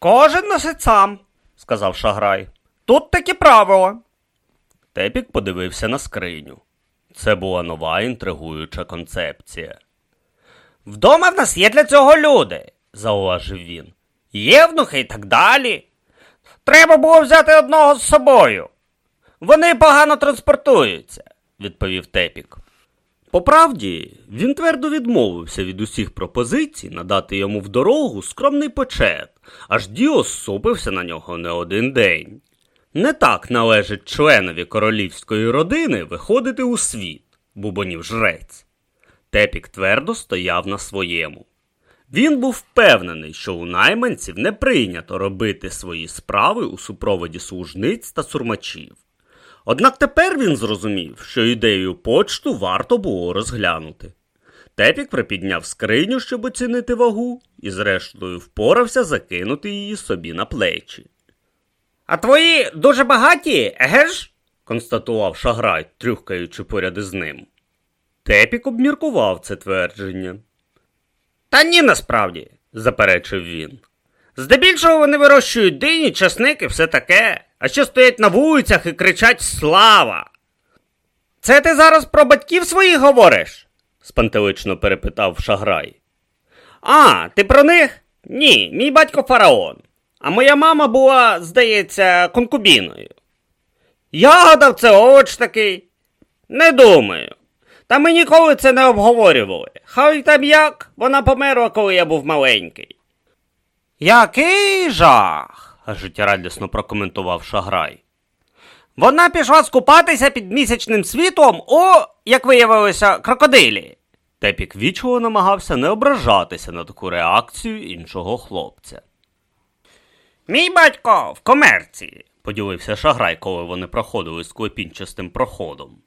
Кожен носить сам, сказав Шаграй. Тут такі правила. Тепік подивився на скриню. Це була нова інтригуюча концепція. Вдома в нас є для цього люди, зауважив він. Євнухи і так далі. Треба було взяти одного з собою. Вони погано транспортуються, відповів Тепік. По правді, він твердо відмовився від усіх пропозицій надати йому в дорогу скромний почет, аж Діос супився на нього не один день. Не так належить членові королівської родини виходити у світ, бубонів жрець. Тепік твердо стояв на своєму. Він був впевнений, що у найманців не прийнято робити свої справи у супроводі служниць та сурмачів. Однак тепер він зрозумів, що ідею почту варто було розглянути. Тепік припідняв скриню, щоб оцінити вагу, і зрештою впорався закинути її собі на плечі. А твої дуже багаті, еге ж? констатував шаграй, трюхкаючи поряд із ним. Тепік обміркував це твердження. Та ні, насправді, заперечив він. Здебільшого вони вирощують дині, часник і все таке, а ще стоять на вулицях і кричать Слава. Це ти зараз про батьків своїх говориш? Спантелично перепитав шаграй. А, ти про них? Ні, мій батько фараон. А моя мама була, здається, конкубіною. Я гадав, це овоч такий. Не думаю. Та ми ніколи це не обговорювали. Хай там як, вона померла, коли я був маленький. Який жах, життєрадісно прокоментував Шаграй. Вона пішла скупатися під місячним світлом у, як виявилося, крокодилі. Тепік вічого намагався не ображатися на таку реакцію іншого хлопця. Мій батько в комерції, поділився Шаграй, коли вони проходили склепінчастим проходом.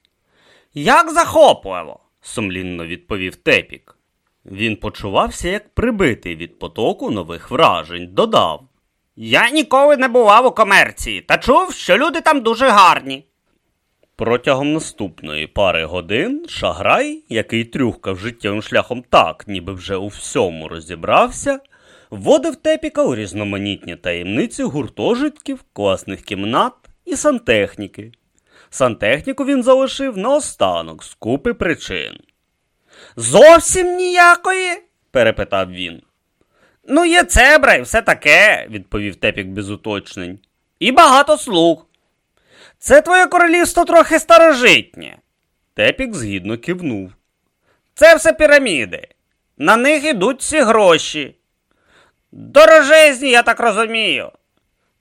Як захопливо, сумлінно відповів Тепік. Він почувався як прибитий від потоку нових вражень, додав. Я ніколи не бував у комерції та чув, що люди там дуже гарні. Протягом наступної пари годин Шаграй, який трюхкав життєвим шляхом так, ніби вже у всьому розібрався, вводив Тепіка у різноманітні таємниці гуртожитків, класних кімнат і сантехніки. Сантехніку він залишив наостанок з купи причин. Зовсім ніякої? перепитав він. Ну, є цебра і все таке, відповів Тепік без уточнень. І багато слуг. Це твоє королівство трохи старожитнє. Тепік згідно кивнув. Це все піраміди. На них ідуть всі гроші. Дорожезні, я так розумію.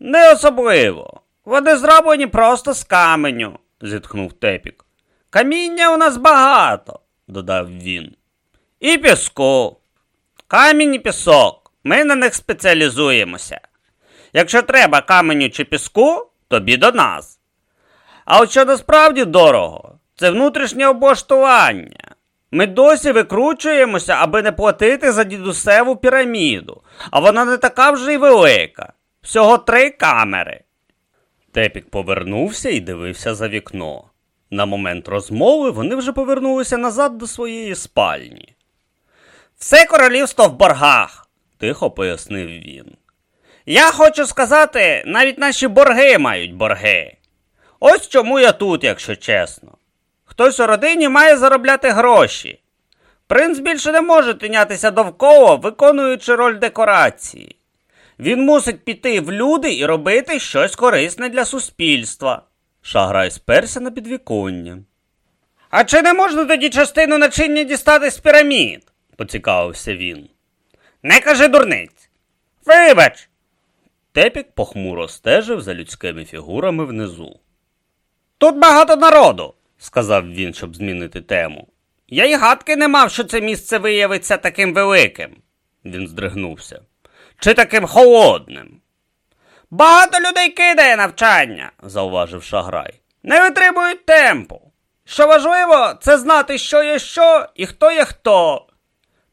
Не особливо. Вони зроблені просто з каменю, зітхнув Тепік. Каміння у нас багато, додав він. І піску. Камінь і пісок. Ми на них спеціалізуємося. Якщо треба каменю чи піску, тобі до нас. А от що насправді дорого, це внутрішнє облаштування. Ми досі викручуємося, аби не платити за дідусеву піраміду, а вона не така вже й велика. Всього три камери. Тепік повернувся і дивився за вікно. На момент розмови вони вже повернулися назад до своєї спальні. Все королівство в боргах, тихо пояснив він. Я хочу сказати, навіть наші борги мають борги. Ось чому я тут, якщо чесно. Хтось у родині має заробляти гроші. Принц більше не може тинятися довкола, виконуючи роль декорації. Він мусить піти в люди і робити щось корисне для суспільства. Шаграй сперся на підвіконня. А чи не можна тоді частину начиння дістати з пірамід? поцікавився він. Не кажи дурниць. Вибач. Тепік похмуро стежив за людськими фігурами внизу. Тут багато народу, сказав він, щоб змінити тему. Я й гадки не мав, що це місце виявиться таким великим. Він здригнувся. Чи таким холодним? Багато людей кидає навчання, зауважив Шаграй. Не витримують темпу. Що важливо, це знати, що є що і хто є хто.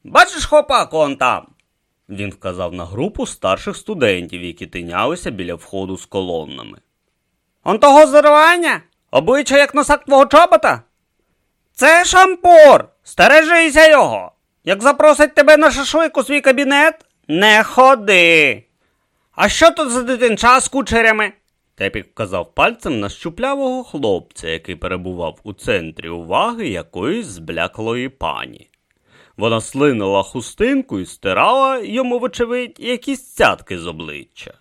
Бачиш хлопаку он там? Він вказав на групу старших студентів, які тинялися біля входу з колоннами. Он того зарвання? Обличчя як носак твого чобота? Це шампур. Стережися його. Як запросить тебе на шашлик у свій кабінет, не ходи. А що тут за дитинча з кучерями? Тепік вказав пальцем на щуплявого хлопця, який перебував у центрі уваги якоїсь збляклої пані. Вона слинила хустинку і стирала йому, вочевидь, якісь цятки з обличчя.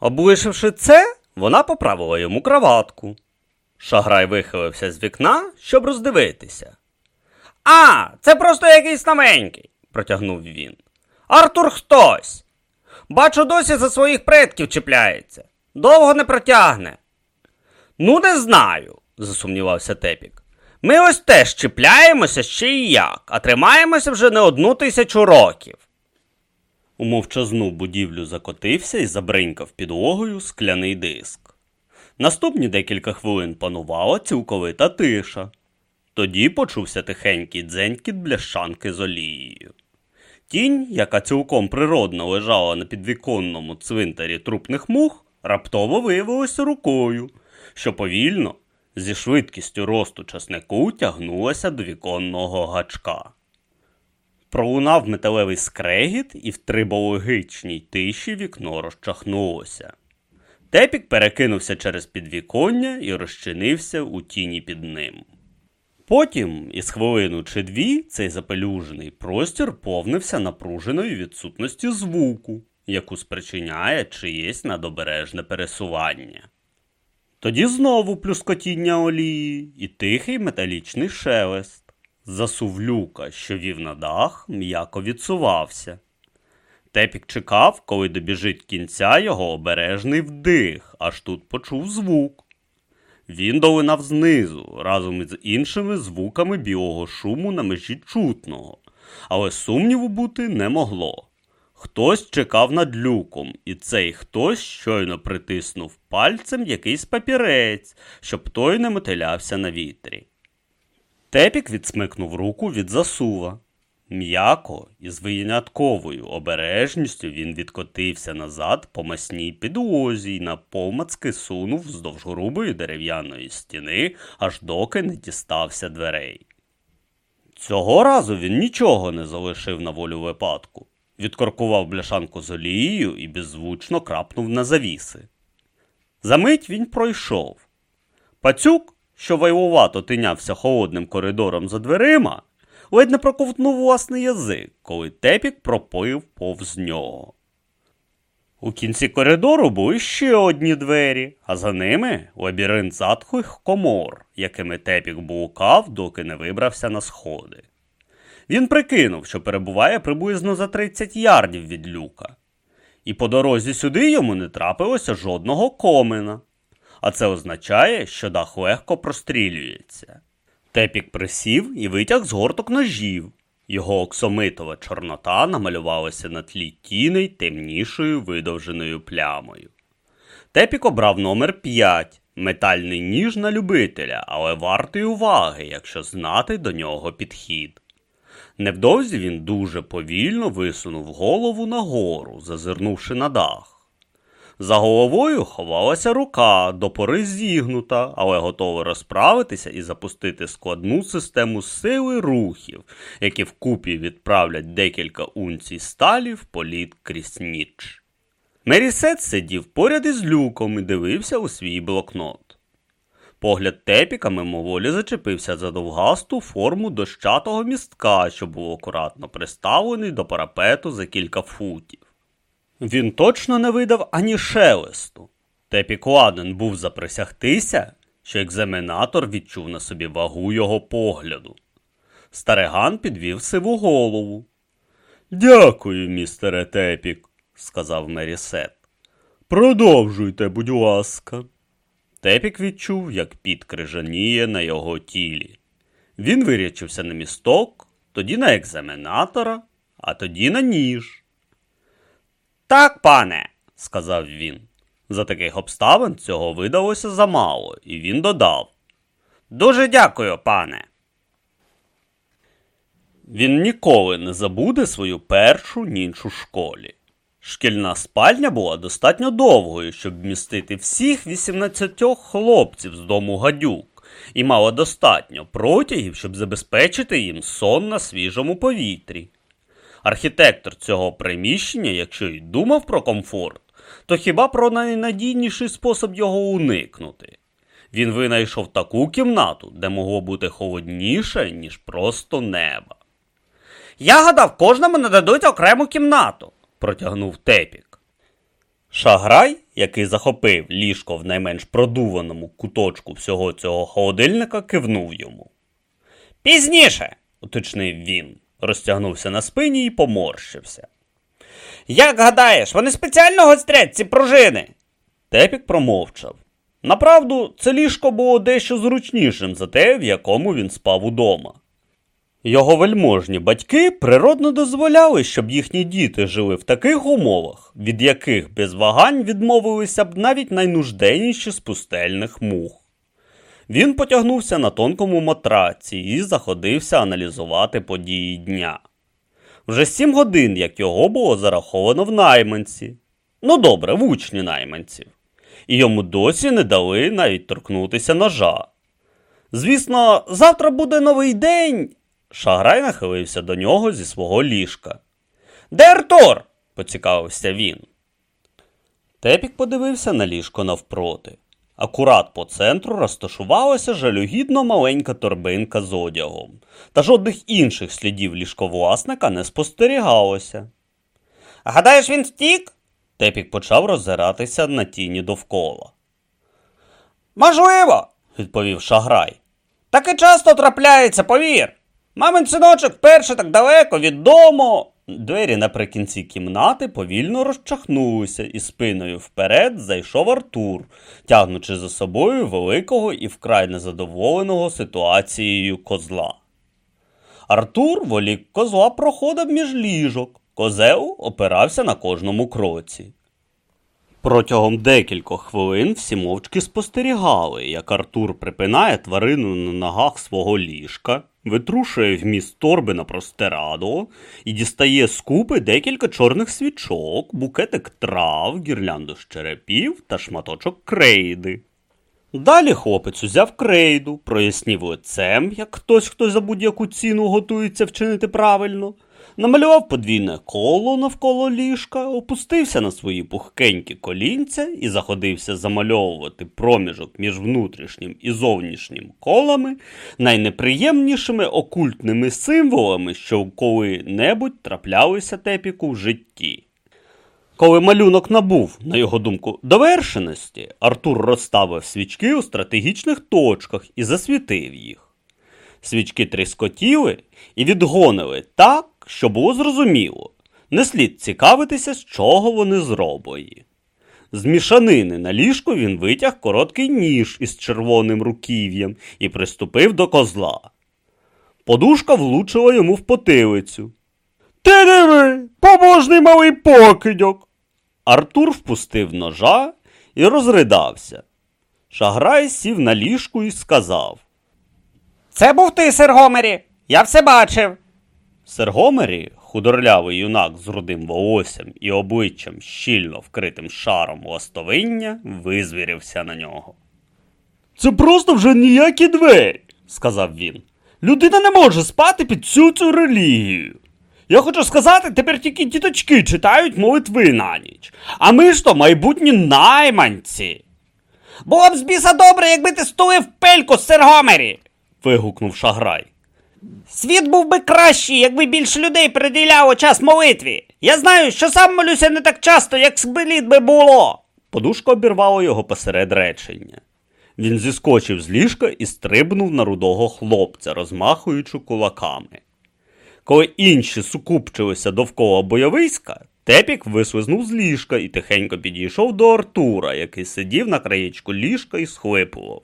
Облишивши це, вона поправила йому краватку. Шаграй вихилився з вікна, щоб роздивитися. А, це просто якийсь новенький, протягнув він. Артур хтось. Бачу, досі за своїх предків чіпляється. Довго не протягне. Ну, не знаю, засумнівався Тепік. Ми ось теж чіпляємося ще й як, а тримаємося вже не одну тисячу років. У мовчазну будівлю закотився і забринькав підлогою скляний диск. Наступні декілька хвилин панувала цілковита тиша. Тоді почувся тихенький дзенькіт бляшанки з олією. Тінь, яка цілком природно лежала на підвіконному цвинтарі трупних мух, раптово виявилася рукою, що повільно, зі швидкістю росту часнику, тягнулася до віконного гачка. Пролунав металевий скрегіт, і в трибологічній тиші вікно розчахнулося. Тепік перекинувся через підвіконня і розчинився у тіні під ним. Потім, із хвилину чи дві, цей запелюжений простір повнився напруженою відсутністю звуку, яку спричиняє чиєсь надобережне пересування. Тоді знову плюскотіння олії і тихий металічний шелест. Засув люка, що вів на дах, м'яко відсувався. Тепік чекав, коли добіжить кінця його обережний вдих, аж тут почув звук. Він долинав знизу, разом із іншими звуками білого шуму на межі чутного, але сумніву бути не могло. Хтось чекав над люком, і цей хтось щойно притиснув пальцем якийсь папірець, щоб той не мотилявся на вітрі. Тепік відсмикнув руку від засува. М'яко і з винятковою обережністю він відкотився назад по масній підлозі й напомацки сунув вздовж грубої дерев'яної стіни, аж доки не дістався дверей. Цього разу він нічого не залишив на волю випадку. Відкоркував бляшанку з олією і беззвучно крапнув на завіси. Замить він пройшов. Пацюк, що вайлувато тинявся холодним коридором за дверима, ледь не проковтнув власний язик, коли тепік пропив повз нього. У кінці коридору були ще одні двері, а за ними лабіринт затхлих комор, якими тепік блукав, доки не вибрався на сходи. Він прикинув, що перебуває приблизно за 30 ярдів від люка, і по дорозі сюди йому не трапилося жодного комина, а це означає, що дах легко прострілюється. Тепік присів і витяг з горток ножів. Його оксомитова чорнота намалювалася на тлі тіней темнішою видовженою плямою. Тепік обрав номер 5 метальний ніж на любителя, але вартий уваги, якщо знати до нього підхід. Невдовзі він дуже повільно висунув голову нагору, зазирнувши на дах. За головою ховалася рука, до пори зігнута, але готова розправитися і запустити складну систему сили рухів, які вкупі відправлять декілька унцій сталі в політ крізь ніч. Мерісет сидів поряд із люком і дивився у свій блокнот. Погляд тепіка мимоволі зачепився за довгасту форму дощатого містка, що був акуратно приставлений до парапету за кілька футів. Він точно не видав ані шелесту. Тепік ладен був заприсягтися, що екзаменатор відчув на собі вагу його погляду. Стариган підвів сиву голову. Дякую, містере Тепік, сказав Мерісет. Продовжуйте, будь ласка. Тепік відчув, як піт крижаніє на його тілі. Він вирячився на місток, тоді на екзаменатора, а тоді на ніж. Так, пане, сказав він. За таких обставин цього видалося замало, і він додав. Дуже дякую, пане. Він ніколи не забуде свою першу ніч у школі. Шкільна спальня була достатньо довгою, щоб вмістити всіх 18 хлопців з дому гадюк, і мала достатньо протягів, щоб забезпечити їм сон на свіжому повітрі. Архітектор цього приміщення, якщо й думав про комфорт, то хіба про найнадійніший спосіб його уникнути? Він винайшов таку кімнату, де могло бути холодніше, ніж просто небо. Я гадав, кожному нададуть окрему кімнату, протягнув тепік. Шаграй, який захопив ліжко в найменш продуваному куточку всього цього холодильника, кивнув йому. Пізніше, уточнив він, розтягнувся на спині і поморщився. Як гадаєш, вони спеціально гострять ці пружини? Тепік промовчав. Направду, це ліжко було дещо зручнішим за те, в якому він спав удома. Його вельможні батьки природно дозволяли, щоб їхні діти жили в таких умовах, від яких без вагань відмовилися б навіть найнужденніші з пустельних мух. Він потягнувся на тонкому матраці і заходився аналізувати події дня. Вже сім годин, як його було зараховано в найманці. Ну добре, в учні найманців. І йому досі не дали навіть торкнутися ножа. Звісно, завтра буде новий день. Шаграй нахилився до нього зі свого ліжка. Де Артур? поцікавився він. Тепік подивився на ліжко навпроти. Акурат по центру розташувалася жалюгідно маленька торбинка з одягом, та жодних інших слідів ліжковласника не спостерігалося. Гадаєш, він втік? Тепік почав роззиратися на тіні довкола. Можливо, відповів Шаграй. Таке часто трапляється, повір. Мамин синочок вперше так далеко від дому. Двері наприкінці кімнати повільно розчахнулися, і спиною вперед зайшов Артур, тягнучи за собою великого і вкрай незадоволеного ситуацією козла. Артур волік козла проходив між ліжок. Козел опирався на кожному кроці. Протягом декількох хвилин всі мовчки спостерігали, як Артур припинає тварину на ногах свого ліжка, витрушує вміст торби на простирадло і дістає з купи декілька чорних свічок, букетик трав, гірлянду з черепів та шматочок крейди. Далі хлопець узяв крейду, прояснів лицем, як хтось, хто за будь-яку ціну готується вчинити правильно, намалював подвійне коло навколо ліжка, опустився на свої пухкенькі колінця і заходився замальовувати проміжок між внутрішнім і зовнішнім колами найнеприємнішими окультними символами, що коли-небудь траплялися тепіку в житті. Коли малюнок набув, на його думку, довершеності, Артур розставив свічки у стратегічних точках і засвітив їх. Свічки тріскотіли і відгонили так, що було зрозуміло. Не слід цікавитися, з чого вони зроблені. З мішанини на ліжку він витяг короткий ніж із червоним руків'ям і приступив до козла. Подушка влучила йому в потилицю. Ти диви, побожний малий покидьок. Артур впустив ножа і розридався. Шаграй сів на ліжку і сказав: Це був ти, Сергомері. Я все бачив. Сергомері, худорлявий юнак з рудим волоссям і обличчям щільно вкритим шаром ластовиння, визвірився на нього. Це просто вже ніякі двері, сказав він. Людина не може спати під цю цю релігію. Я хочу сказати, тепер тільки діточки читають молитви на ніч, а ми ж то майбутні найманці. Було б з біса добре, якби ти стулив пельку з Сергомері. вигукнув Шаграй. Світ був би кращий, якби більше людей приділяло час молитві. Я знаю, що сам молюся не так часто, як слід би було. Подушка обірвала його посеред речення. Він зіскочив з ліжка і стрибнув на рудого хлопця, розмахуючи кулаками. Коли інші сукупчилися довкола бойовиська, Тепік вислизнув з ліжка і тихенько підійшов до Артура, який сидів на краєчку ліжка і схлипував.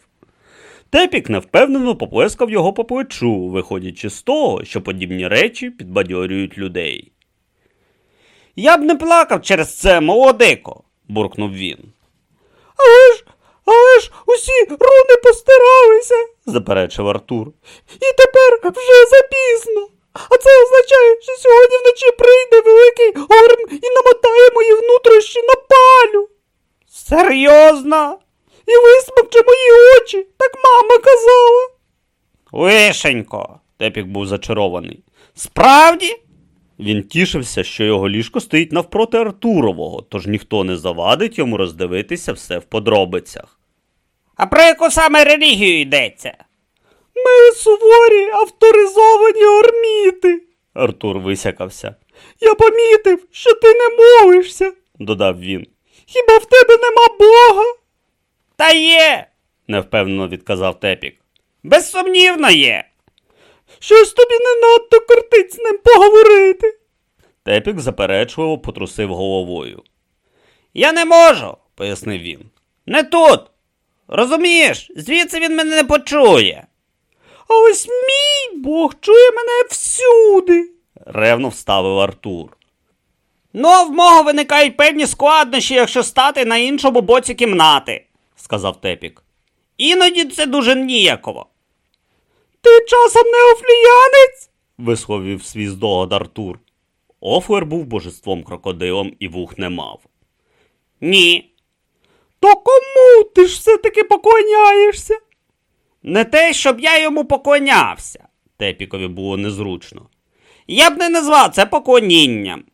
Тепік невпевнено поплескав його по плечу, виходячи з того, що подібні речі підбадьорюють людей. Я б не плакав через це, молодико, буркнув він. Але ж, але ж усі руни постаралися, заперечив Артур. І тепер вже запізно. А це означає, що сьогодні вночі прийде великий горм і намотає мої внутрішні на палю. Серйозно? І висмокче мої очі, так мама казала. Лишенько, Тепік був зачарований. Справді? Він тішився, що його ліжко стоїть навпроти Артурового, тож ніхто не завадить йому роздивитися все в подробицях. А про яку саме релігію йдеться? Ми суворі авторизовані орміти. Артур висякався. Я помітив, що ти не молишся, додав він. Хіба в тебе нема Бога? Та є, невпевнено відказав Тепік. безсумнівно є. Щось тобі не надто кортить з ним поговорити. Тепік заперечливо потрусив головою. Я не можу, Пояснив він. не тут. Розумієш, звідси він мене не почує. А ось мій Бог чує мене всюди, ревно вставив Артур. Ну, в мого виникають певні складнощі, якщо стати на іншому боці кімнати, сказав Тепік. Іноді це дуже ніяково. Ти часом не офліянець? висловив свій здогад Артур. Офлер був божеством крокодилом і вух не мав. Ні. То кому ти ж все-таки поклоняєшся? Не те, щоб я йому поклонявся. Тепікові було незручно. Я б не назвав це поклонінням.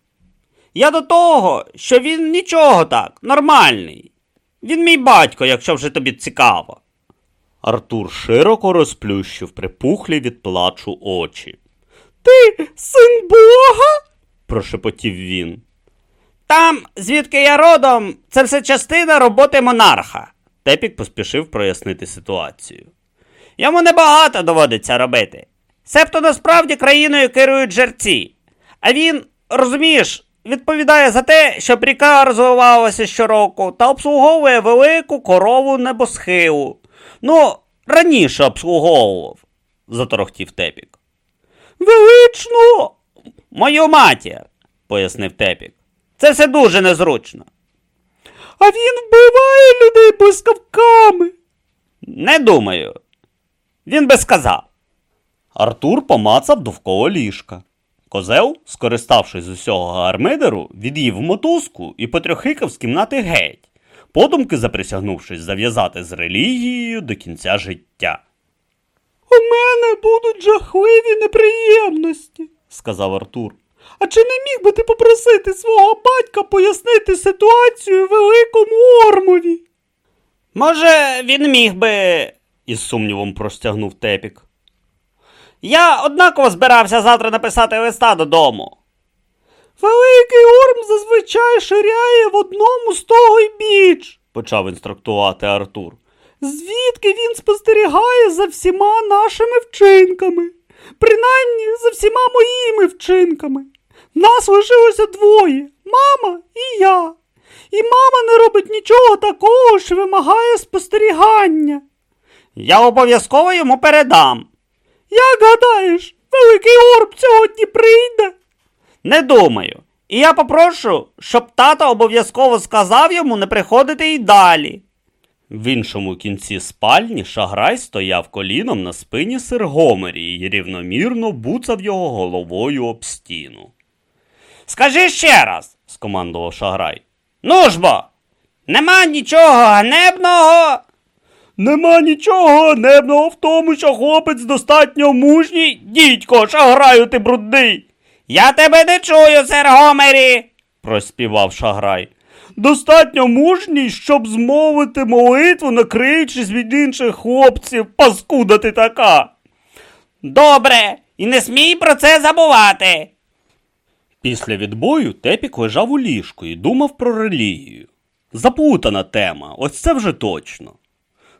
Я до того, що він нічого так, нормальний. Він мій батько, якщо вже тобі цікаво. Артур широко розплющив припухлі від плачу очі. Ти син Бога? прошепотів він. Там, звідки я родом, це все частина роботи монарха. Тепік поспішив прояснити ситуацію. Йому небагато доводиться робити. Себто насправді країною керують жерці. А він, розумієш, відповідає за те, щоб ріка розвивалася щороку та обслуговує велику корову небосхилу. Ну, раніше обслуговував, заторохтів Тепік. Велично, Мою матір, пояснив Тепік. Це все дуже незручно. а він вбиває людей блискавками. Не думаю. Він би сказав. Артур помацав довкола ліжка. Козел, скориставшись з усього гармидеру, від'їв мотузку і потрьохикав з кімнати геть, подумки заприсягнувшись зав'язати з релігією до кінця життя. У мене будуть жахливі неприємності, сказав Артур. А чи не міг би ти попросити свого батька пояснити ситуацію великому Ормові? Може, він міг би. із сумнівом простягнув Тепік. Я однаково збирався завтра написати листа додому. Великий Орм зазвичай ширяє в одному з того й біч, почав інструктувати Артур. Звідки він спостерігає за всіма нашими вчинками, принаймні за всіма моїми вчинками. Нас лишилося двоє мама і я. І мама не робить нічого такого, що вимагає спостерігання. Я обов'язково йому передам. Як гадаєш, великий орб сьогодні прийде? Не думаю. І я попрошу, щоб тато обов'язково сказав йому не приходити й далі. В іншому кінці спальні шаграй стояв коліном на спині Сергомері і рівномірно буцав його головою об стіну. Скажи ще раз, скомандував шаграй. ну ж бо, нема нічого ганебного. Нема нічого ганебного в тому, що хлопець достатньо мужній. Дідько, шаграю ти брудний. Я тебе не чую, Сергомері. проспівав шаграй. Достатньо мужній, щоб змовити молитву, накриючись від інших хлопців, паскуда ти така. Добре, і не смій про це забувати. Після відбою Тепік лежав у ліжку і думав про релігію. Заплутана тема, ось це вже точно.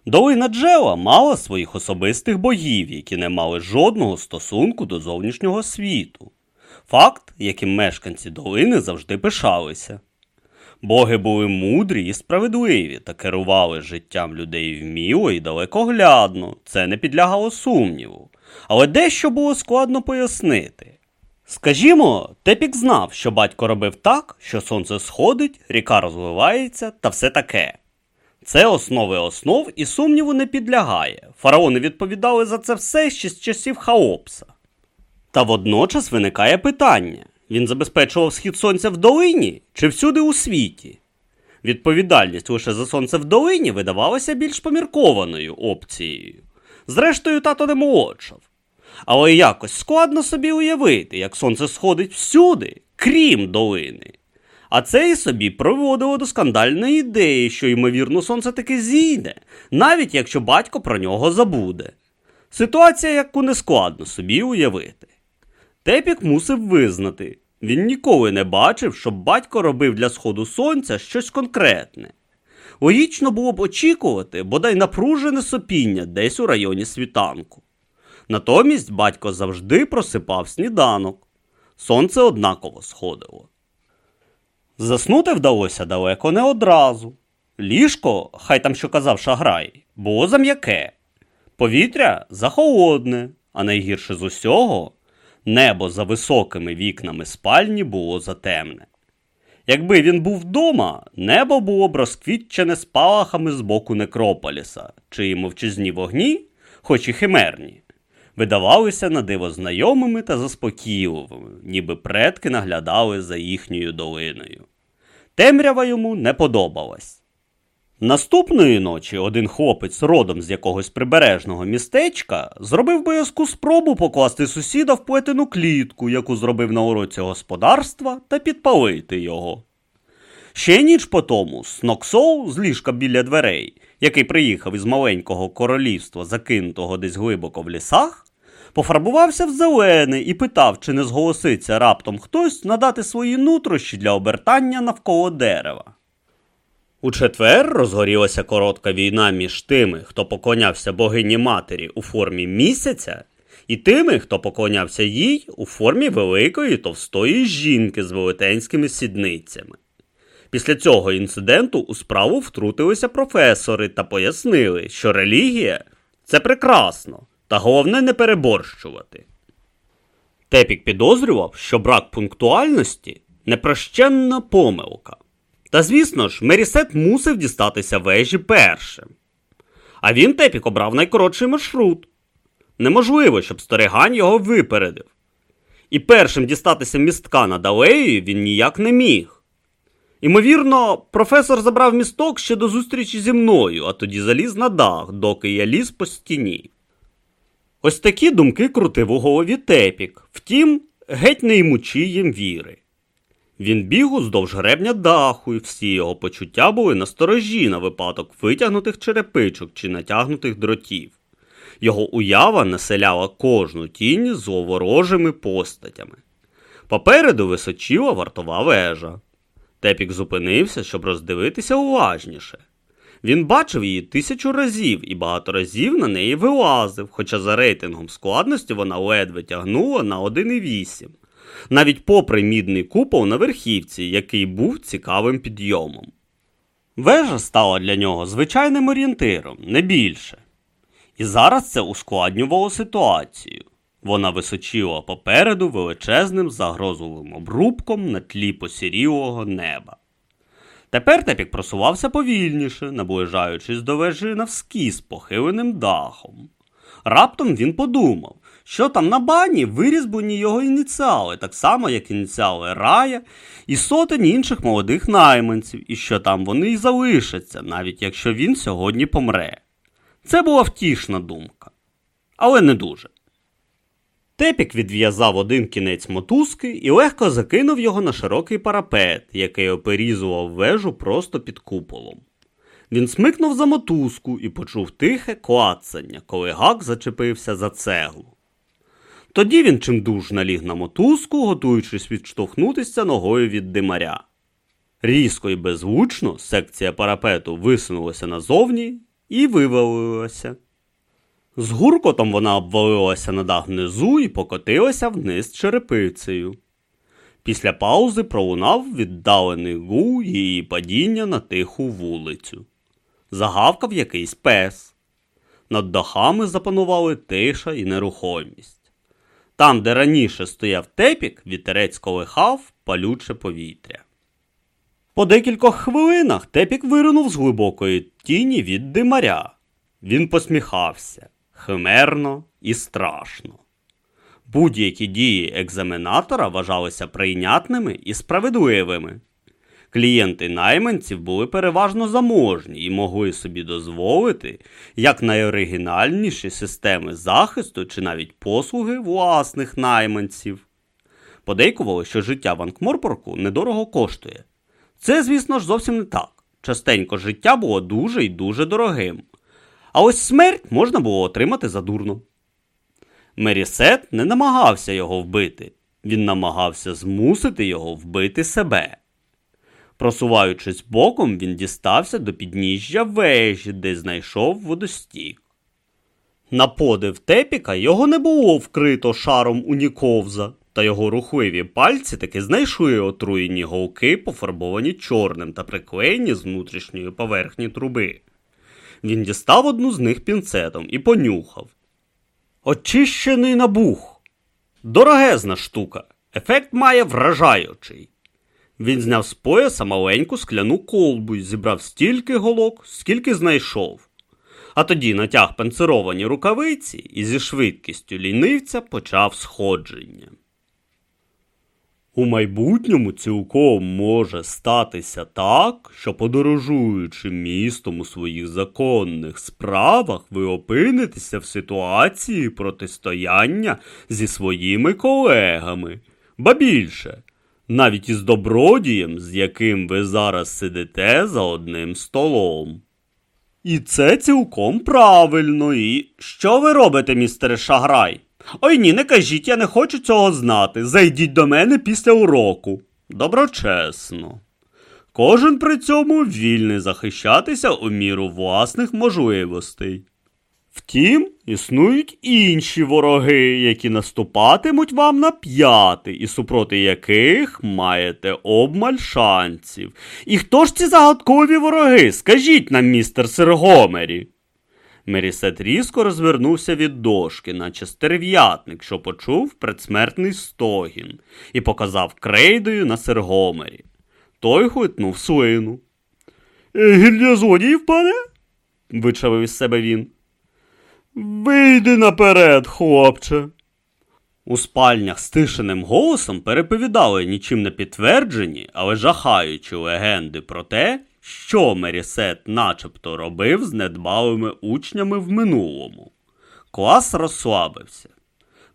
Долина Джела мала своїх особистих богів, які не мали жодного стосунку до зовнішнього світу. Факт, яким мешканці долини завжди пишалися. Боги були мудрі і справедливі та керували життям людей вміло і далекоглядно, це не підлягало сумніву. Але дещо було складно пояснити. Скажімо, Тепік знав, що батько робив так, що сонце сходить, ріка розвивається та все таке. Це основи основ і сумніву не підлягає. Фараони відповідали за це все ще з часів Хаопса. Та водночас виникає питання: він забезпечував схід сонця в долині чи всюди у світі? Відповідальність лише за сонце в долині видавалася більш поміркованою опцією. Зрештою, тато не молодшав. Але якось складно собі уявити, як сонце сходить всюди, крім долини. А це і собі приводило до скандальної ідеї, що, ймовірно, сонце таки зійде, навіть якщо батько про нього забуде. Ситуація, яку не складно собі уявити. Тепік мусив визнати, він ніколи не бачив, щоб батько робив для сходу сонця щось конкретне. Логічно було б очікувати бодай напружене сопіння десь у районі світанку. Натомість батько завжди просипав сніданок. Сонце однаково сходило. Заснути вдалося далеко не одразу. Ліжко, хай там що казав шаграй, було зам'яке, повітря захолодне, а найгірше з усього небо за високими вікнами спальні було затемне. Якби він був вдома, небо було б розквітчене спалахами з боку некрополіса, чиї мовчазні вогні, хоч і химерні, видавалися на диво знайомими та заспокійливими, ніби предки наглядали за їхньою долиною. Темрява йому не подобалась. Наступної ночі один хлопець, родом з якогось прибережного містечка, зробив боязку спробу покласти сусіда в плетену клітку, яку зробив на уроці господарства, та підпалити його. Ще ніч по тому Сноксоу з ліжка біля дверей, який приїхав із маленького королівства, закинутого десь глибоко в лісах, пофарбувався в зелене і питав, чи не зголоситься раптом хтось надати свої нутрощі для обертання навколо дерева. У четвер розгорілася коротка війна між тими, хто поклонявся богині матері у формі місяця, і тими, хто поклонявся їй у формі великої товстої жінки з велетенськими сідницями. Після цього інциденту у справу втрутилися професори та пояснили, що релігія це прекрасно, та головне не переборщувати. Тепік підозрював, що брак пунктуальності непрощенна помилка. Та звісно ж, Мерісет мусив дістатися вежі першим. А він Тепік обрав найкоротший маршрут. Неможливо, щоб сторигань його випередив. І першим дістатися містка над алеєю він ніяк не міг. Імовірно, професор забрав місток ще до зустрічі зі мною, а тоді заліз на дах, доки я ліз по стіні. Ось такі думки крутив у голові Тепік, втім, геть не ймучи їм віри. Він біг уздовж гребня даху, і всі його почуття були насторожі на випадок витягнутих черепичок чи натягнутих дротів. Його уява населяла кожну тінь зловорожими постатями. Попереду височіла вартова вежа. Тепік зупинився, щоб роздивитися уважніше. Він бачив її тисячу разів і багато разів на неї вилазив, хоча за рейтингом складності вона ледве тягнула на 1,8 навіть попри мідний купол на верхівці, який був цікавим підйомом. Вежа стала для нього звичайним орієнтиром, не більше. І зараз це ускладнювало ситуацію. Вона височила попереду величезним загрозовим обрубком на тлі посірілого неба. Тепер тепік просувався повільніше, наближаючись до вежі навскіз похиленим дахом. Раптом він подумав, що там на бані вирізблені його ініціали, так само, як ініціали Рая і сотень інших молодих найманців, і що там вони й залишаться, навіть якщо він сьогодні помре. Це була втішна думка, але не дуже. Тепік відв'язав один кінець мотузки і легко закинув його на широкий парапет, який оперізував вежу просто під куполом. Він смикнув за мотузку і почув тихе клацання, коли гак зачепився за цеглу. Тоді він чимдуж наліг на мотузку, готуючись відштовхнутися ногою від димаря. Різко і беззвучно секція парапету висунулася назовні і вивалилася. З гуркотом вона обвалилася на дах внизу і покотилася вниз черепицею. Після паузи пролунав віддалений гул її падіння на тиху вулицю. Загавкав якийсь пес. Над дахами запанували тиша і нерухомість. Там, де раніше стояв тепік, вітерець колихав палюче повітря. По декількох хвилинах тепік виринув з глибокої тіні від димаря. Він посміхався химерно і страшно. Будь-які дії екзаменатора вважалися прийнятними і справедливими. Клієнти найманців були переважно заможні і могли собі дозволити як найоригінальніші системи захисту чи навіть послуги власних найманців. Подейкували, що життя в Анкморпорку недорого коштує. Це, звісно ж, зовсім не так. Частенько життя було дуже і дуже дорогим. А ось смерть можна було отримати задурно. Мерісет не намагався його вбити, він намагався змусити його вбити себе. Просуваючись боком, він дістався до підніжжя вежі, де знайшов водостік. На подив тепіка його не було вкрито шаром уніковза, та його рухливі пальці таки знайшли отруєні голки, пофарбовані чорним та приклеєні з внутрішньої поверхні труби. Він дістав одну з них пінцетом і понюхав. Очищений набух. Дорогезна штука. Ефект має вражаючий. Він зняв з пояса маленьку скляну колбу і зібрав стільки голок, скільки знайшов. А тоді натяг панцировані рукавиці і зі швидкістю лінивця почав сходження. У майбутньому цілком може статися так, що подорожуючи містом у своїх законних справах, ви опинитеся в ситуації протистояння зі своїми колегами, ба більше, навіть із добродієм, з яким ви зараз сидите за одним столом. І це цілком правильно. І що ви робите, містере Шаграй? Ой ні, не кажіть, я не хочу цього знати. Зайдіть до мене після уроку. Доброчесно. Кожен при цьому вільний захищатися у міру власних можливостей. Втім, існують інші вороги, які наступатимуть вам на п'яти, і супроти яких маєте обмаль шансів. І хто ж ці загадкові вороги? Скажіть нам, містер Сергомері. Мерісет різко розвернувся від дошки, наче стерв'ятник, що почув предсмертний стогін, і показав крейдою на Сергомері. Той хутнув слину. «Е, Гільдія злодіїв, пане? вичавив із себе він. Вийди наперед, хлопче. У спальнях стишеним голосом переповідали нічим не підтверджені, але жахаючі легенди про те, що Мерісет начебто робив з недбалими учнями в минулому. Клас розслабився.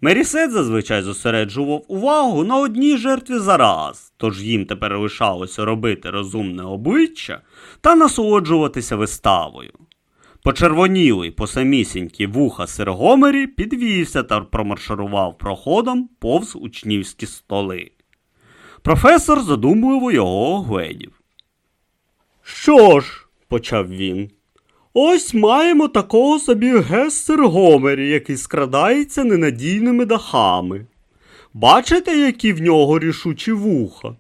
Мерісет зазвичай зосереджував увагу на одній жертві зараз, тож їм тепер лишалося робити розумне обличчя та насолоджуватися виставою. Почервонілий по самісінькі вуха Сергомері підвівся та промарширував проходом повз учнівські столи. Професор задумливо його огледів. Що ж, почав він, ось маємо такого собі гессер Гомері, який скрадається ненадійними дахами. Бачите, які в нього рішучі вуха?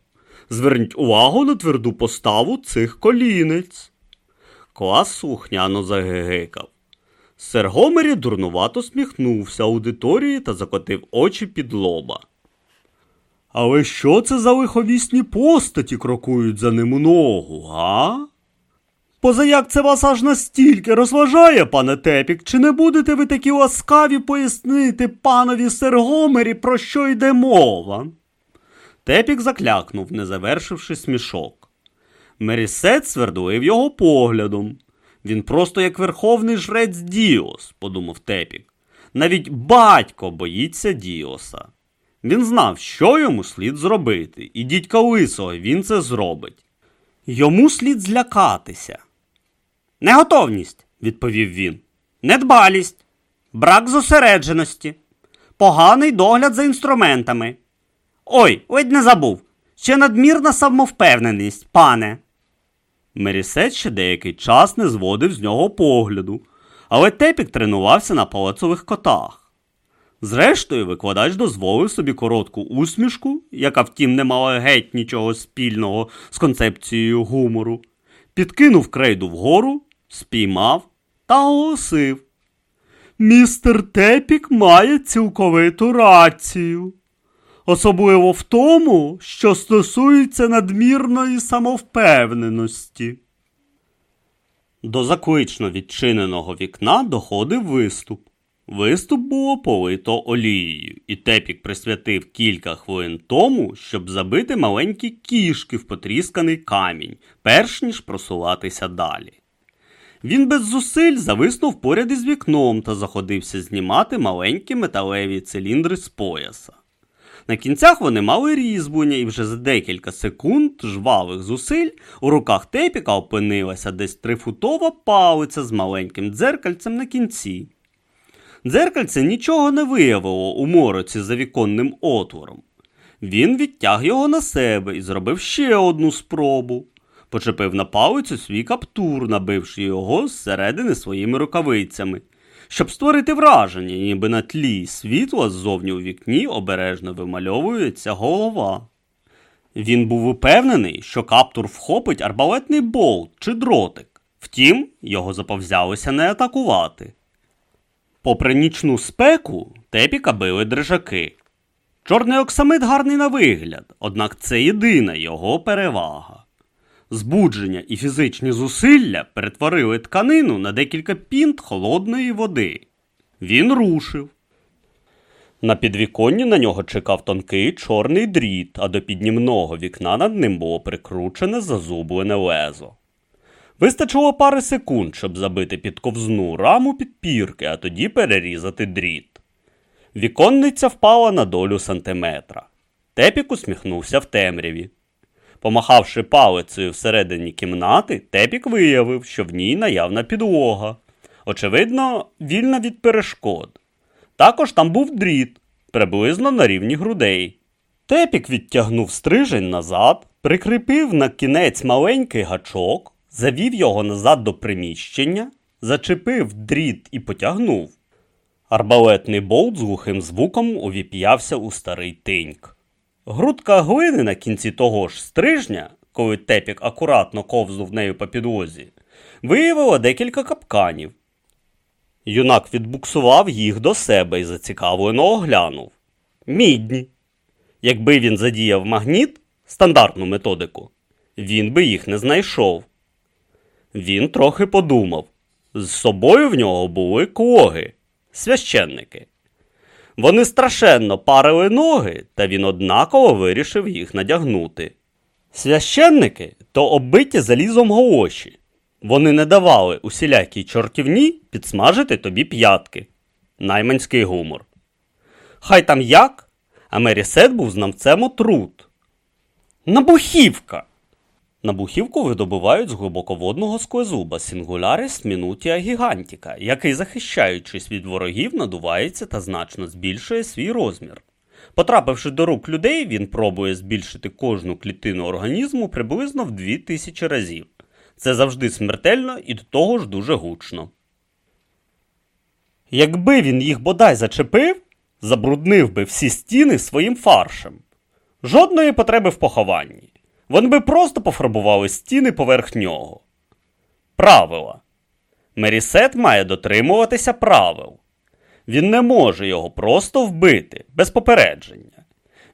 Зверніть увагу на тверду поставу цих колінець. Клас слухняно загигикав. Сер Гомері дурнувато сміхнувся аудиторії та закотив очі під лоба. Але що це за лиховісні постаті крокують за ним у ногу, га? Позаяк це вас аж настільки розважає, пане Тепік, чи не будете ви такі ласкаві пояснити панові Сергомері, про що йде мова? Тепік заклякнув, не завершивши смішок. Мерісет свердлив його поглядом. Він просто як верховний жрець Діос, подумав Тепік. Навіть батько боїться Діоса. Він знав, що йому слід зробити, і дідька лисого він це зробить. Йому слід злякатися. Неготовність, відповів він. Недбалість, брак зосередженості, поганий догляд за інструментами. Ой, ледь не забув. Ще надмірна самовпевненість, пане. Мерісет ще деякий час не зводив з нього погляду, але Тепік тренувався на палацових котах. Зрештою, викладач дозволив собі коротку усмішку, яка втім не мала геть нічого спільного з концепцією гумору, підкинув крейду вгору, спіймав та оголосив. Містер Тепік має цілковиту рацію. Особливо в тому, що стосується надмірної самовпевненості. До заклично відчиненого вікна доходив виступ. Виступ було полито олією, і Тепік присвятив кілька хвилин тому, щоб забити маленькі кішки в потрісканий камінь, перш ніж просуватися далі. Він без зусиль зависнув поряд із вікном та заходився знімати маленькі металеві циліндри з пояса. На кінцях вони мали різьблення, і вже за декілька секунд жвавих зусиль у руках Тепіка опинилася десь трифутова палиця з маленьким дзеркальцем на кінці. Дзеркальце нічого не виявило у мороці за віконним отвором. Він відтяг його на себе і зробив ще одну спробу. Почепив на палицю свій каптур, набивши його зсередини своїми рукавицями, щоб створити враження, ніби на тлі світла ззовні у вікні обережно вимальовується голова. Він був упевнений, що каптур вхопить арбалетний болт чи дротик. Втім, його заповзялося не атакувати. Попри нічну спеку, тепіка били дрижаки. Чорний оксамит гарний на вигляд, однак це єдина його перевага. Збудження і фізичні зусилля перетворили тканину на декілька пінт холодної води. Він рушив. На підвіконні на нього чекав тонкий чорний дріт, а до піднімного вікна над ним було прикручене зазублене лезо. Вистачило пари секунд, щоб забити під ковзну раму підпірки, а тоді перерізати дріт. Віконниця впала на долю сантиметра. Тепік усміхнувся в темряві. Помахавши палицею всередині кімнати, Тепік виявив, що в ній наявна підлога. Очевидно, вільна від перешкод. Також там був дріт, приблизно на рівні грудей. Тепік відтягнув стрижень назад, прикріпив на кінець маленький гачок, завів його назад до приміщення, зачепив дріт і потягнув. Арбалетний болт з глухим звуком увіп'явся у старий тиньк. Грудка глини на кінці того ж стрижня, коли тепік акуратно ковзнув нею по підлозі, виявила декілька капканів. Юнак відбуксував їх до себе і зацікавлено оглянув. Мідні. Якби він задіяв магніт, стандартну методику, він би їх не знайшов. Він трохи подумав. З собою в нього були клоги, священники. Вони страшенно парили ноги, та він однаково вирішив їх надягнути. Священники то оббиті залізом голоші. Вони не давали усілякій чортівні підсмажити тобі п'ятки. Найманський гумор. Хай там як, а Мерісет був знавцем отрут. Набухівка! Набухівку видобувають з глибоководного склезуба Сінгулярис Мінутія Гігантіка, який, захищаючись від ворогів, надувається та значно збільшує свій розмір. Потрапивши до рук людей, він пробує збільшити кожну клітину організму приблизно в 2000 разів. Це завжди смертельно і до того ж дуже гучно. Якби він їх бодай зачепив, забруднив би всі стіни своїм фаршем. Жодної потреби в похованні. Вони би просто пофарбували стіни поверх нього. Правила. Мерісет має дотримуватися правил. Він не може його просто вбити без попередження.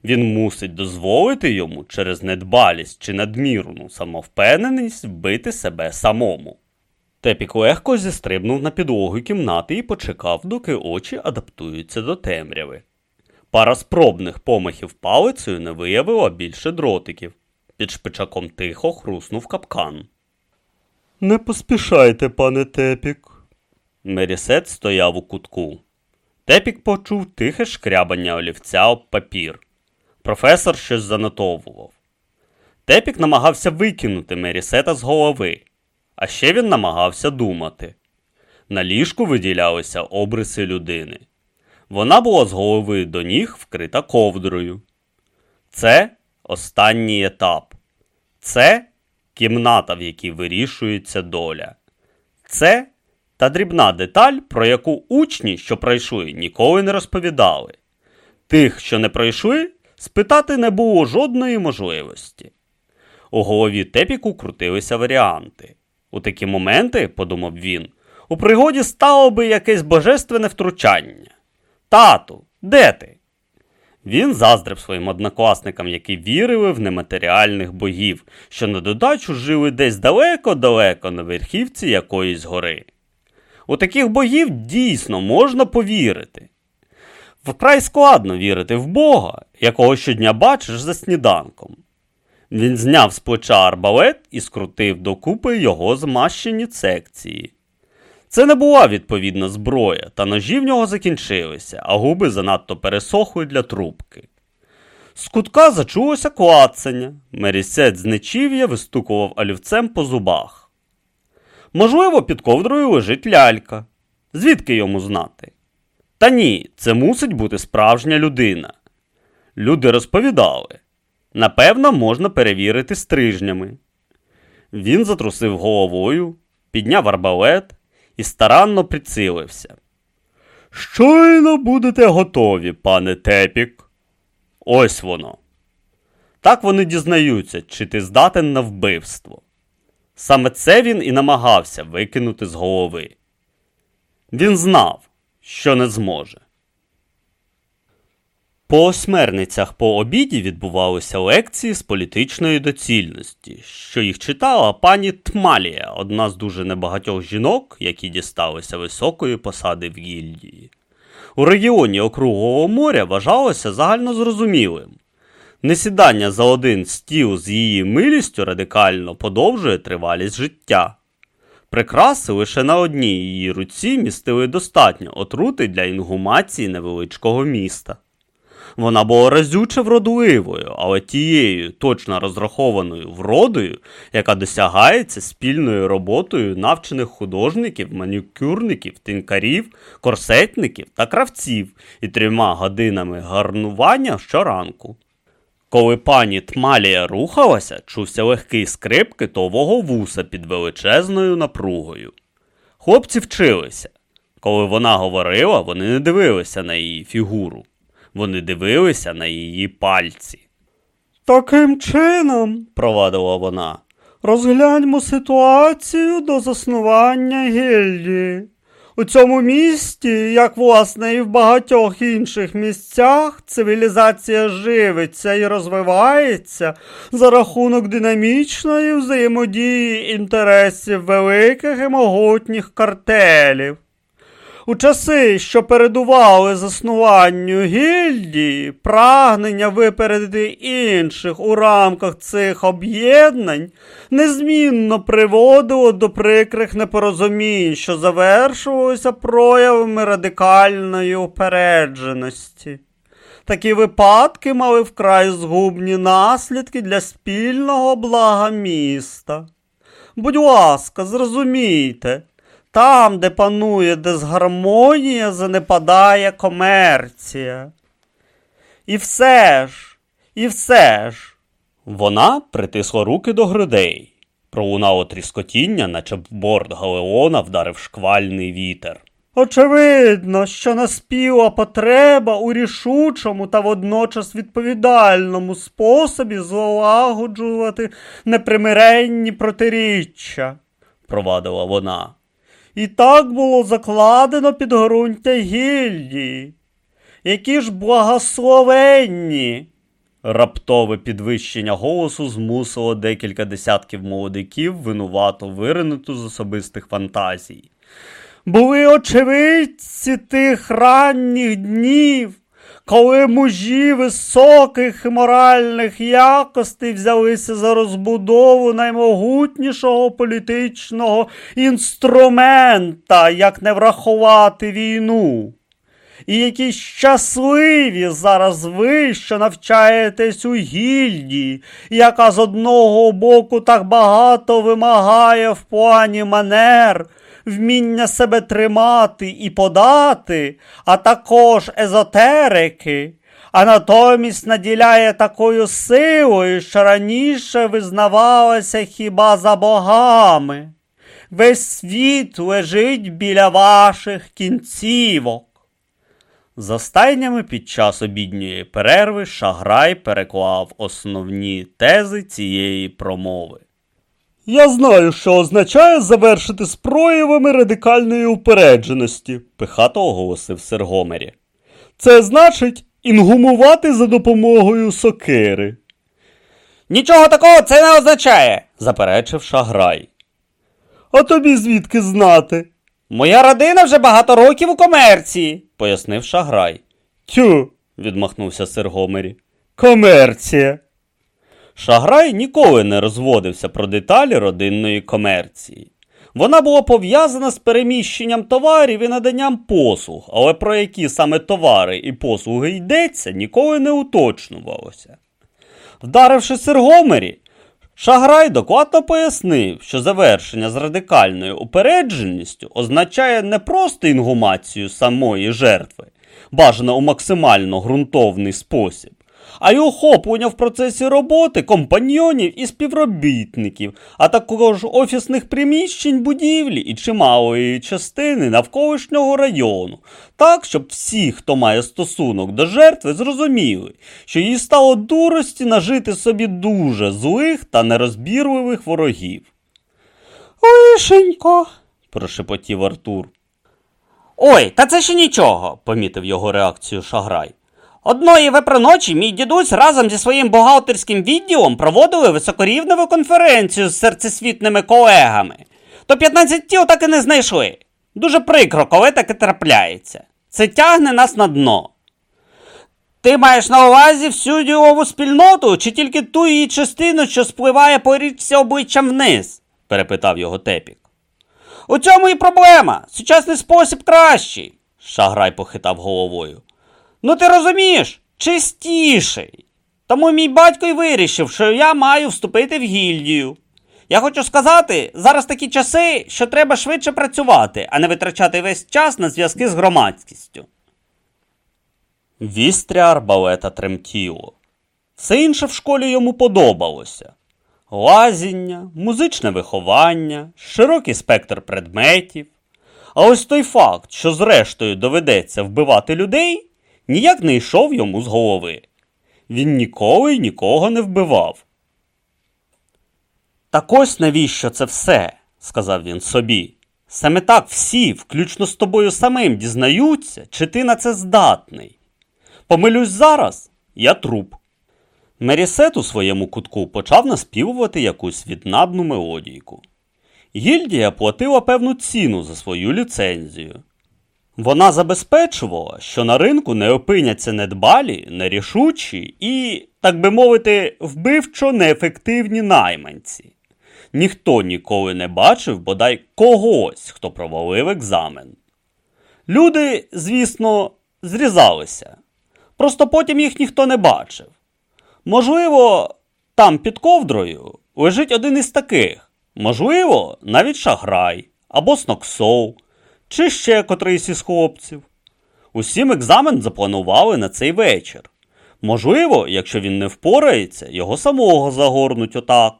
Він мусить дозволити йому через недбалість чи надмірну самовпевненість вбити себе самому. Тепік легко зістрибнув на підлогу кімнати і почекав, доки очі адаптуються до темряви. Пара спробних помахів палицею не виявила більше дротиків. Під шпичаком тихо хруснув капкан. Не поспішайте, пане Тепік. Мерісет стояв у кутку. Тепік почув тихе шкрябання олівця об папір. Професор щось занотовував. Тепік намагався викинути Мерісета з голови, а ще він намагався думати. На ліжку виділялися обриси людини. Вона була з голови до ніг вкрита ковдрою. Це останній етап. Це кімната, в якій вирішується доля. Це та дрібна деталь, про яку учні, що пройшли, ніколи не розповідали. Тих, що не пройшли, спитати не було жодної можливості. У голові Тепіку крутилися варіанти. У такі моменти, подумав він, у пригоді стало би якесь божественне втручання. Тату, де ти? Він заздрив своїм однокласникам, які вірили в нематеріальних богів, що на додачу жили десь далеко-далеко на верхівці якоїсь гори. У таких богів дійсно можна повірити. Вкрай складно вірити в Бога, якого щодня бачиш за сніданком. Він зняв з плеча арбалет і скрутив докупи його змащені секції. Це не була відповідна зброя, та ножі в нього закінчилися, а губи занадто пересохли для трубки. З кутка зачулося клацання, мерісець з нечів'я вистукував олівцем по зубах. Можливо, під ковдрою лежить лялька. Звідки йому знати? Та ні, це мусить бути справжня людина. Люди розповідали. Напевно, можна перевірити стрижнями. Він затрусив головою, підняв арбалет і старанно прицілився. Щойно будете готові, пане Тепік. Ось воно. Так вони дізнаються, чи ти здатен на вбивство. Саме це він і намагався викинути з голови. Він знав, що не зможе. По осмерницях по обіді відбувалися лекції з політичної доцільності, що їх читала пані Тмалія, одна з дуже небагатьох жінок, які дісталися високої посади в гільдії. У регіоні Округлого моря вважалося загальнозрозумілим. Несідання за один стіл з її милістю радикально подовжує тривалість життя. Прикраси лише на одній її руці містили достатньо отрути для інгумації невеличкого міста. Вона була разюче вродливою, але тією точно розрахованою вродою, яка досягається спільною роботою навчених художників, манікюрників, тинкарів, корсетників та кравців і трьома годинами гарнування щоранку. Коли пані Тмалія рухалася, чувся легкий скрип китового вуса під величезною напругою. Хлопці вчилися. Коли вона говорила, вони не дивилися на її фігуру. Вони дивилися на її пальці. Таким чином, провадила вона, розгляньмо ситуацію до заснування гільдії. У цьому місті, як власне і в багатьох інших місцях, цивілізація живиться і розвивається за рахунок динамічної взаємодії інтересів великих і могутніх картелів. У часи, що передували заснуванню гільдії, прагнення випередити інших у рамках цих об'єднань незмінно приводило до прикрих непорозумінь, що завершувалися проявами радикальної упередженості. Такі випадки мали вкрай згубні наслідки для спільного блага міста. Будь ласка, зрозумійте. Там, де панує дисгармонія, занепадає комерція. І все ж, і все ж. Вона притисла руки до грудей. Пролунало тріскотіння, наче борт галеона вдарив шквальний вітер. Очевидно, що наспіла потреба у рішучому та водночас відповідальному способі злагоджувати непримиренні протиріччя, провадила вона. І так було закладено підґрунтя гільдії. Які ж благословенні. Раптове підвищення голосу змусило декілька десятків молодиків винувато виринути з особистих фантазій. Були очевидці тих ранніх днів, коли мужі високих моральних якостей взялися за розбудову наймогутнішого політичного інструмента, як не врахувати війну. І які щасливі зараз ви, що навчаєтесь у гільдії, яка з одного боку так багато вимагає в плані манер, вміння себе тримати і подати, а також езотерики, а натомість наділяє такою силою, що раніше визнавалася хіба за богами. Весь світ лежить біля ваших кінцівок. За стайнями під час обідньої перерви Шаграй переклав основні тези цієї промови. Я знаю, що означає завершити з проявами радикальної упередженості, пихато оголосив сер Гомері. Це значить інгумувати за допомогою сокири. Нічого такого це не означає, заперечив Шаграй. А тобі звідки знати? Моя родина вже багато років у комерції, пояснив Шаграй. Тю, відмахнувся сир Гомері. Комерція. Шаграй ніколи не розводився про деталі родинної комерції. Вона була пов'язана з переміщенням товарів і наданням послуг, але про які саме товари і послуги йдеться, ніколи не уточнювалося. Вдаривши сир Гомері, Шаграй докладно пояснив, що завершення з радикальною упередженістю означає не просто інгумацію самої жертви, бажано у максимально ґрунтовний спосіб, а й охоплення в процесі роботи компаньйонів і співробітників, а також офісних приміщень будівлі і чималої частини навколишнього району, так, щоб всі, хто має стосунок до жертви, зрозуміли, що їй стало дурості нажити собі дуже злих та нерозбірливих ворогів. Лишенько, прошепотів Артур. Ой, та це ще нічого, помітив його реакцію Шаграй. Одної вепроночі мій дідусь разом зі своїм бухгалтерським відділом проводили високорівневу конференцію з серцесвітними колегами. То 15 тіл так і не знайшли. Дуже прикро, коли таке трапляється. Це тягне нас на дно. Ти маєш на увазі всю ділову спільноту чи тільки ту її частину, що спливає по річці обличчям вниз? перепитав його тепік. У цьому і проблема. Сучасний спосіб кращий, Шаграй похитав головою. Ну ти розумієш, чистіший. Тому мій батько й вирішив, що я маю вступити в гільдію. Я хочу сказати, зараз такі часи, що треба швидше працювати, а не витрачати весь час на зв'язки з громадськістю. Вістря арбалета тремтіло. Все інше в школі йому подобалося. Лазіння, музичне виховання, широкий спектр предметів. А ось той факт, що зрештою доведеться вбивати людей, ніяк не йшов йому з голови. Він ніколи нікого не вбивав. Так ось навіщо це все, сказав він собі. Саме так всі, включно з тобою самим, дізнаються, чи ти на це здатний. Помилюсь зараз, я труп. Мерісет у своєму кутку почав наспівувати якусь віднадну мелодійку. Гільдія платила певну ціну за свою ліцензію. Вона забезпечувала, що на ринку не опиняться недбалі, нерішучі і, так би мовити, вбивчо неефективні найманці. Ніхто ніколи не бачив бодай когось, хто провалив екзамен. Люди, звісно, зрізалися, просто потім їх ніхто не бачив. Можливо, там під ковдрою лежить один із таких, можливо, навіть шаграй або сноксоу чи ще котрийсь із хлопців. Усім екзамен запланували на цей вечір. Можливо, якщо він не впорається, його самого загорнуть отак.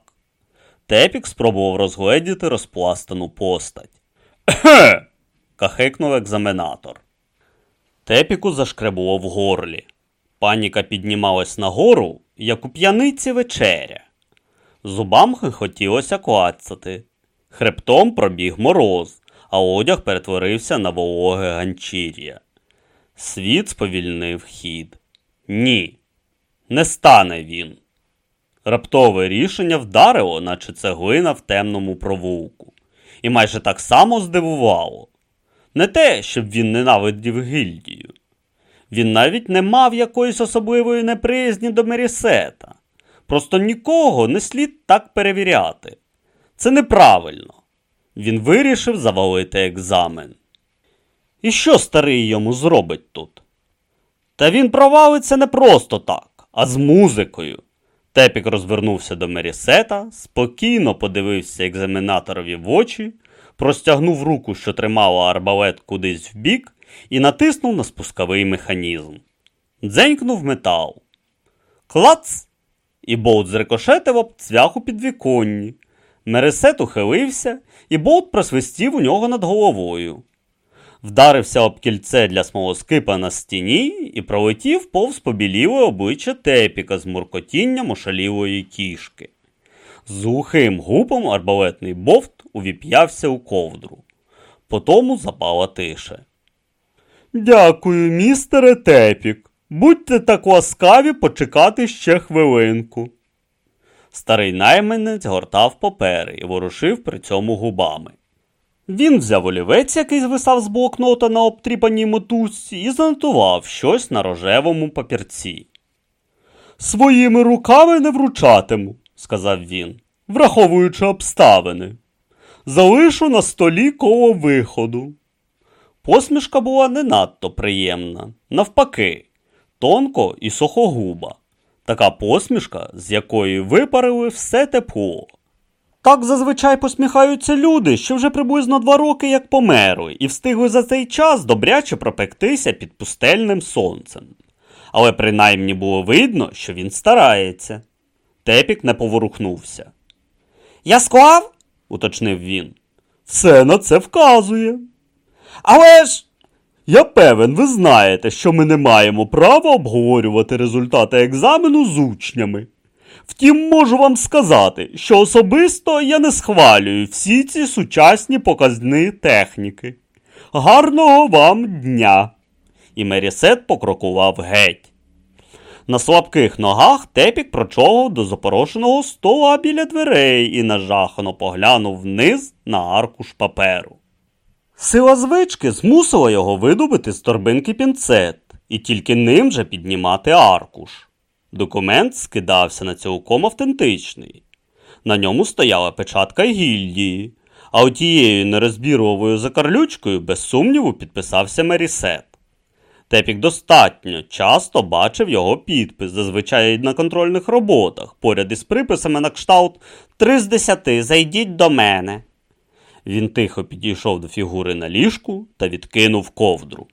Тепік спробував розгледіти розпластану постать. Кхе. кахикнув екзаменатор. Тепіку зашкребуло в горлі. Паніка піднімалась нагору, як у п'яниці вечеря. Зубам хотілося клацати. Хребтом пробіг мороз, а одяг перетворився на вологе ганчір'я. Світ сповільнив хід. Ні, не стане він. Раптове рішення вдарило, наче цеглина в темному провулку, і майже так само здивувало. Не те, щоб він ненавидів гільдію. Він навіть не мав якоїсь особливої неприязні до Мерісета. Просто нікого не слід так перевіряти. Це неправильно. Він вирішив завалити екзамен. І що старий йому зробить тут? Та він провалиться не просто так, а з музикою. Тепік розвернувся до Мерісета, спокійно подивився екзаменаторові в очі, простягнув руку, що тримала арбалет кудись вбік, і натиснув на спусковий механізм. Дзенькнув метал. Клац! І болт зрикошетив об цвяху підвіконні. Мересет ухилився, і болт просвистів у нього над головою. Вдарився об кільце для смолоскипа на стіні і пролетів повз побіліле обличчя тепіка з муркотінням ошалілої кішки. З глухим гупом арбалетний бовт увіп'явся у ковдру. Потому запала тиша. Дякую, містере Тепік. Будьте так ласкаві почекати ще хвилинку. Старий найманець гортав папери і ворушив при цьому губами. Він взяв олівець, який звисав з блокнота на обтріпаній мотузці, і занотував щось на рожевому папірці. Своїми руками не вручатиму, сказав він, враховуючи обставини. Залишу на столі коло виходу. Посмішка була не надто приємна, навпаки, тонко і сухогуба. Така посмішка, з якої випарили все тепло. Так зазвичай посміхаються люди, що вже приблизно два роки як померли, і встигли за цей час добряче пропектися під пустельним сонцем. Але принаймні було видно, що він старається. Тепік не поворухнувся. Я склав? уточнив він. Все на це вказує. Але ж. Я певен, ви знаєте, що ми не маємо права обговорювати результати екзамену з учнями. Втім, можу вам сказати, що особисто я не схвалюю всі ці сучасні показні техніки. Гарного вам дня! І Мерісет покрокував геть. На слабких ногах Тепік прочогав до запорошеного стола біля дверей і нажахано поглянув вниз на аркуш паперу. Сила звички змусила його видобити з торбинки пінцет і тільки ним же піднімати аркуш. Документ скидався на цілком автентичний. На ньому стояла печатка гільдії, а отією нерозбірливою закарлючкою, без сумніву, підписався Мерісет. Тепік достатньо часто бачив його підпис, зазвичай на контрольних роботах, поряд із приписами на кшталт «Три з десяти, зайдіть до мене. Він тихо підійшов до фігури на ліжку та відкинув ковдру.